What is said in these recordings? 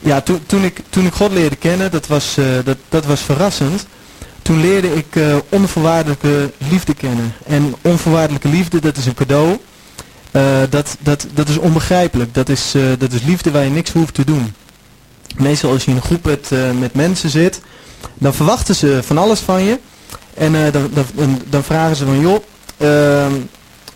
ja, toen, toen, ik, toen ik God leerde kennen, dat was, eh, dat, dat was verrassend. Toen leerde ik uh, onvoorwaardelijke liefde kennen. En onvoorwaardelijke liefde, dat is een cadeau. Uh, dat, dat, dat is onbegrijpelijk. Dat is, dat is liefde waar je niks hoeft te doen. Meestal als je in een groep met, met mensen zit, dan verwachten ze van alles van je. En dan, dan, dan, vragen ze van, joh, ehm,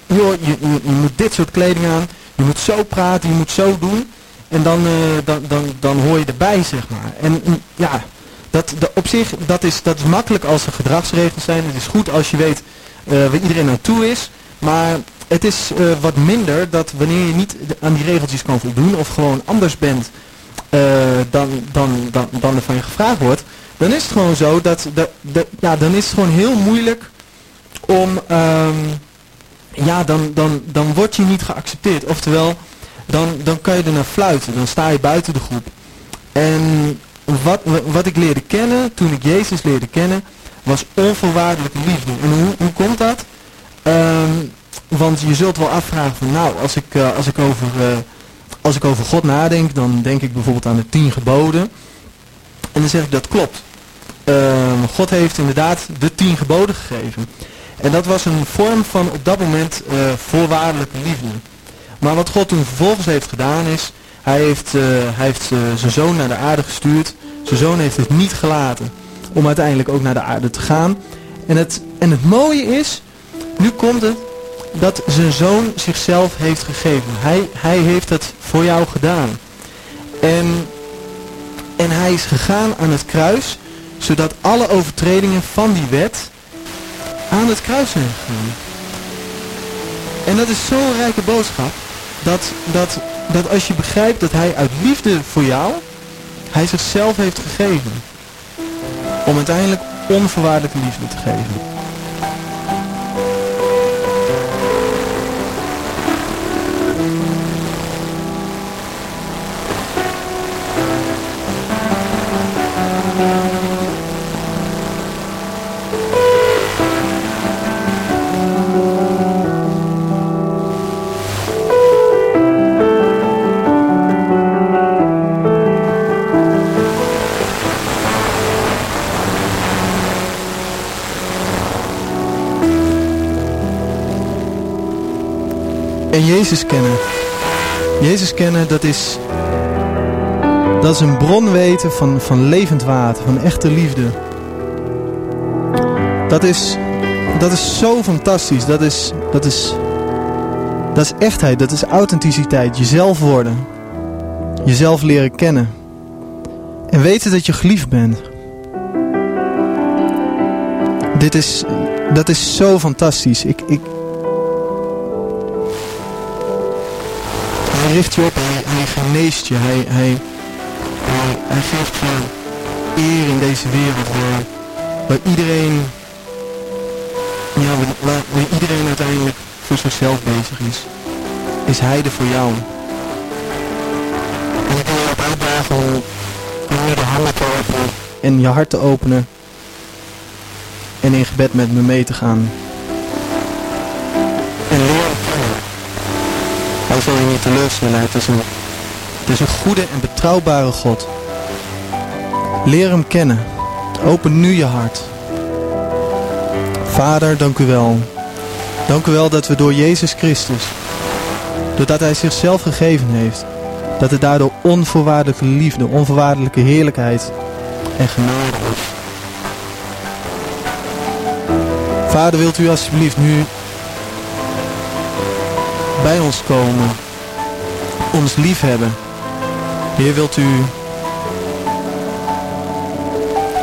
joh je, je, je moet dit soort kleding aan. Je moet zo praten, je moet zo doen. En dan, uh, dan, dan, dan hoor je erbij, zeg maar. En mm, ja, dat, de, op zich, dat is, dat is makkelijk als er gedragsregels zijn. Het is goed als je weet uh, waar iedereen naartoe is. Maar het is uh, wat minder dat wanneer je niet aan die regeltjes kan voldoen of gewoon anders bent dan, dan, dan, dan er van je gevraagd wordt. Dan is het gewoon zo dat, de, de, ja, dan is het gewoon heel moeilijk om, um, ja, dan, dan, dan word je niet geaccepteerd. Oftewel, dan, dan kan je er naar fluiten. Dan sta je buiten de groep. En wat, wat ik leerde kennen, toen ik Jezus leerde kennen, was onvoorwaardelijke liefde. En hoe, hoe komt dat? Um, want je zult wel afvragen van, nou, als ik, uh, als, ik over, uh, als ik over God nadenk, dan denk ik bijvoorbeeld aan de tien geboden. En dan zeg ik, dat klopt. Um, God heeft inderdaad de tien geboden gegeven. En dat was een vorm van op dat moment uh, voorwaardelijke liefde. Maar wat God toen vervolgens heeft gedaan is, hij heeft, uh, hij heeft uh, zijn zoon naar de aarde gestuurd. Zijn zoon heeft het niet gelaten om uiteindelijk ook naar de aarde te gaan. En het, en het mooie is, nu komt het, dat zijn zoon zichzelf heeft gegeven. Hij, hij heeft het voor jou gedaan. En, en hij is gegaan aan het kruis, zodat alle overtredingen van die wet aan het kruis zijn gegaan. En dat is zo'n rijke boodschap dat, dat, dat als je begrijpt dat hij uit liefde voor jou, hij zichzelf heeft gegeven. Om uiteindelijk onvoorwaardelijke liefde te geven. En Jezus kennen. Jezus kennen, dat is, dat is een bron weten van, van levend water, van echte liefde. Dat is, dat is zo fantastisch. Dat is, dat, is, dat is echtheid, dat is authenticiteit. Jezelf worden. Jezelf leren kennen. En weten dat je geliefd bent. Dit is, dat is zo fantastisch. Ik, ik, hij richt je op, hij, geneest je, hij, hij, hij, geeft je eer in deze wereld waar, waar iedereen, ja, waar, waar iedereen uiteindelijk voor zichzelf bezig is. Is hij er voor jou? En ik wil je op uitdagen om nu de handen te openen en je hart te openen en in gebed met me mee te gaan. Hij zal je niet teleurstellen. Het is, een, goede en betrouwbare God. Leer hem kennen. Open nu je hart. Vader, dank u wel. Dank u wel dat we door Jezus Christus, doordat hij zichzelf gegeven heeft, dat er daardoor onvoorwaardelijke liefde, onvoorwaardelijke heerlijkheid en genade is. Vader, wilt u alsjeblieft nu bij ons komen, ons liefhebben. Heer, wilt u,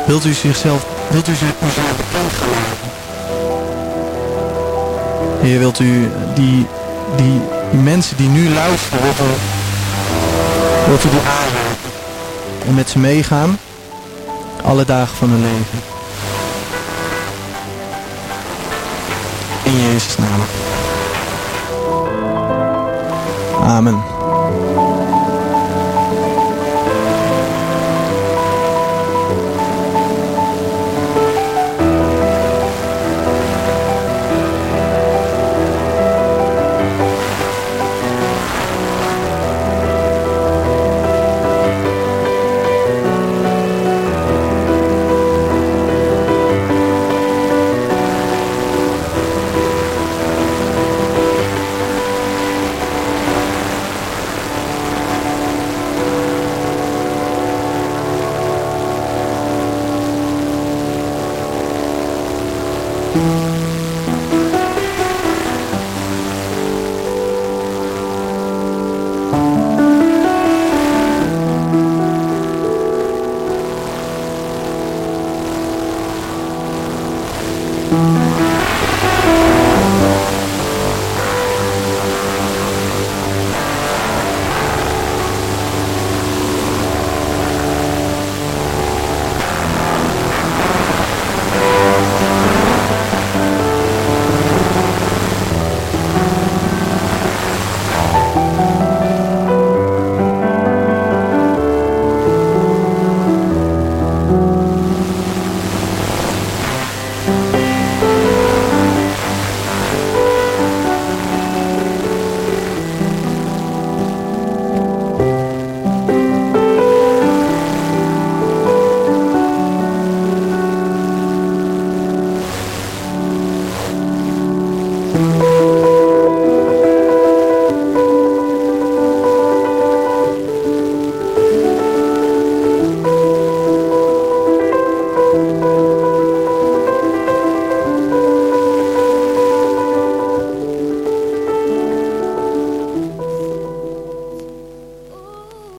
wilt u zichzelf, wilt u zichzelf bekend gaan maken? Heer, wilt u die, die, mensen die nu luisteren, wilt u die aanraken en met ze meegaan, alle dagen van hun leven. In Jezus' naam. Amen.